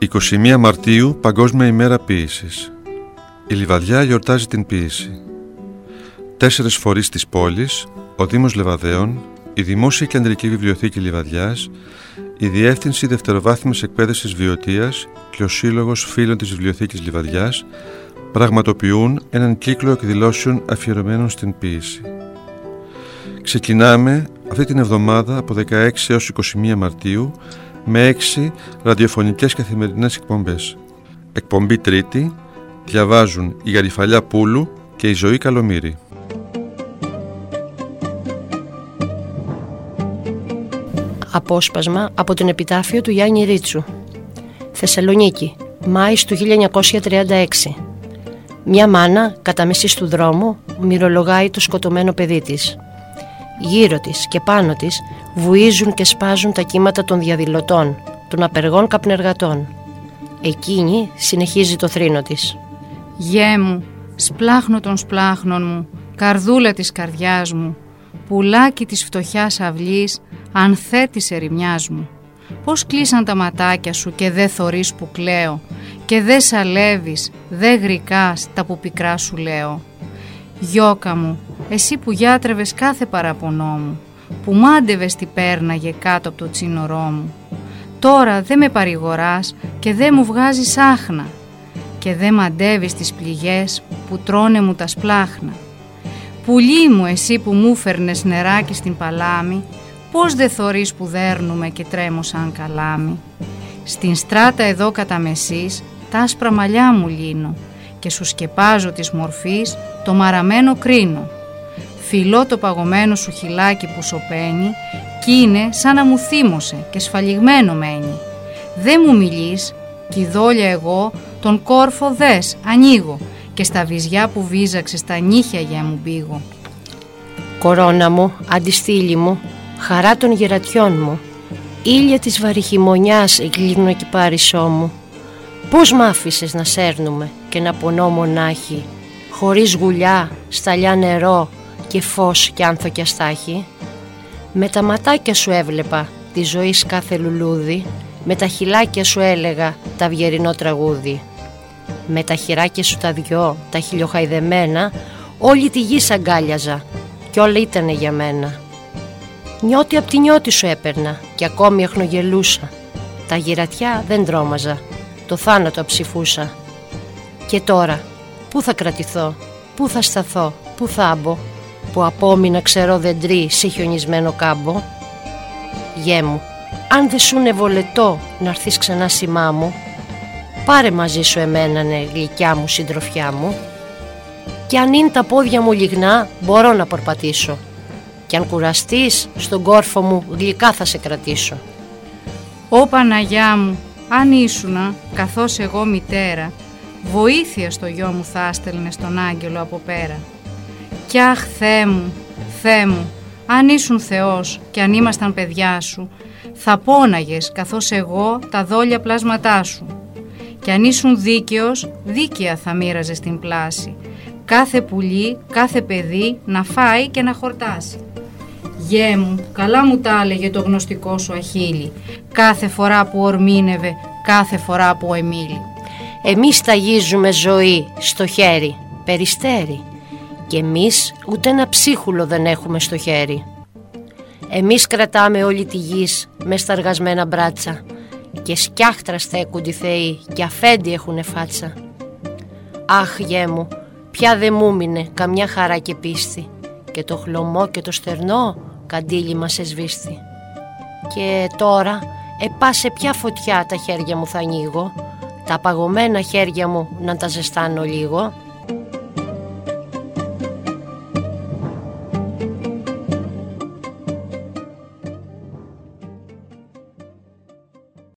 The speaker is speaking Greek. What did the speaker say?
21 Μαρτίου Παγκόσμια ημέρα ποίησης. Η Λιβαδιά γιορτάζει την ποίηση. Τέσσερις φορείς της πόλης, ο Δήμος Λεβαδέων, η Δημόσια Κεντρική Βιβλιοθήκη Λιβαδιάς, η Διεύθυνση Δευτεροβάθμιας Εκπαίδευσης Βιωτίας και ο Σύλλογος Φίλων της Βιβλιοθήκης Λιβαδιάς πραγματοποιούν έναν κύκλο εκδηλώσεων αφιερωμένων στην ποίηση. Ξεκινάμε αυτή την εβδομάδα από 16 έως 21 Μαρτίου με έξι ραδιοφωνικές καθημερινές εκπομπές. Εκπομπή τρίτη διαβάζουν η Γαριφαλιά Πούλου και η Ζωή Καλομήρη. Απόσπασμα από την επιτάφιο του Γιάννη Ρίτσου. Θεσσαλονίκη, Μάης του 1936. Μια μάνα, κατά μεσής του δρόμου, μυρολογάει το σκοτωμένο παιδί της. Γύρω της και πάνω της βουίζουν και σπάζουν τα κύματα των διαδηλωτών, των απεργών καπνεργατών. Εκείνη συνεχίζει το θρήνο της. «Γέ μου, σπλάχνο των σπλάχνων μου, καρδούλα της καρδιάς μου, πουλάκι της φτωχιάς αυλής, ανθέτης ερημιάς μου. Πώς κλείσαν τα ματάκια σου και δε θωρείς που κλαίω και δε σαλεύεις, δε γρικάς τα που πικρά σου λέω. Γιώκα μου, εσύ που γιάτρευες κάθε παραπονό μου, που μάντευες τι πέρναγε κάτω από το τσίνορό μου. Τώρα δε με παρηγοράς και δε μου βγάζεις άχνα και δε μαντεύεις τις πληγές που τρώνε μου τα σπλάχνα. Πουλί μου εσύ που μου φέρνες νεράκι στην παλάμη, πώς δε θωρείς που δέρνουμε και τρέμω σαν καλάμι. Στην στράτα εδώ κατά μεσής, τα άσπρα μαλλιά μου λύνω και σου σκεπάζω της μορφής το μαραμένο κρίνο. Φιλώ το παγωμένο σου χυλάκι που σωπαίνει κι είναι σαν να μου θύμωσε και σφαλιγμένο μένει. Δε μου μιλείς κι δόλια εγώ τον κόρφο δες ανοίγω και στα βυζιά που βίζαξες στα νύχια για μου μπήγω. Κορώνα μου, αντιστήλη μου, χαρά των γερατιών μου, ήλια της βαριχημονιάς εγκλίνω πάρισό μου. Πώς μ' άφησες να σέρνουμε και να πονώ μονάχη, χωρίς γουλιά, σταλιά νερό και φως και άνθο και αστάχη. Με τα ματάκια σου έβλεπα τη ζωή κάθε λουλούδι, με τα χυλάκια σου έλεγα τα βιερινό τραγούδι. Με τα χειράκια σου τα δυο, τα χιλιοχαϊδεμένα, όλη τη γη σ' αγκάλιαζα κι όλα ήτανε για μένα. Νιώτη απ' τη νιώτη σου έπαιρνα και ακόμη εχνογελούσα. Τα γυρατιά δεν τρόμαζα, το θάνατο ψηφούσα. Και τώρα, πού θα κρατηθώ, πού θα σταθώ, πού θα μπω, που απόμεινα ξερό δεντρί σε χιονισμένο κάμπο. Γέ μου, αν δεν σου βολετό να έρθεις ξανά σημά μου, πάρε μαζί σου εμένα ναι γλυκιά μου συντροφιά μου. Και αν είναι τα πόδια μου λιγνά, μπορώ να περπατήσω. Και αν κουραστείς, στον κόρφο μου γλυκά θα σε κρατήσω. Ω Παναγιά μου, αν ήσουνα, καθώς εγώ μητέρα, βοήθεια στο γιο μου θα έστελνε στον άγγελο από πέρα. Κι αχ Θεέ μου, Θεέ μου, αν ήσουν Θεός και αν ήμασταν παιδιά σου, θα πόναγες καθώς εγώ τα δόλια πλάσματά σου. Κι αν ήσουν δίκαιος, δίκαια θα μοίραζες την πλάση. Κάθε πουλί, κάθε παιδί να φάει και να χορτάσει. Γέ μου, καλά μου τα έλεγε το γνωστικό σου αχίλι, κάθε φορά που ορμήνευε, κάθε φορά που εμίλει. Εμείς ταγίζουμε ζωή στο χέρι, περιστέρι και εμείς ούτε ένα ψίχουλο δεν έχουμε στο χέρι. Εμείς κρατάμε όλη τη γης μες στα αργασμένα μπράτσα και σκιάχτρα στέκονται οι θεοί και αφέντη έχουνε φάτσα. Αχ γέ μου, πια δεν μου μείνε καμιά χαρά και πίστη και το χλωμό και το στερνό καντήλι μας εσβήστη. Και τώρα επά σε ποια φωτιά τα χέρια μου θα ανοίγω, τα παγωμένα χέρια μου να τα ζεστάνω λίγο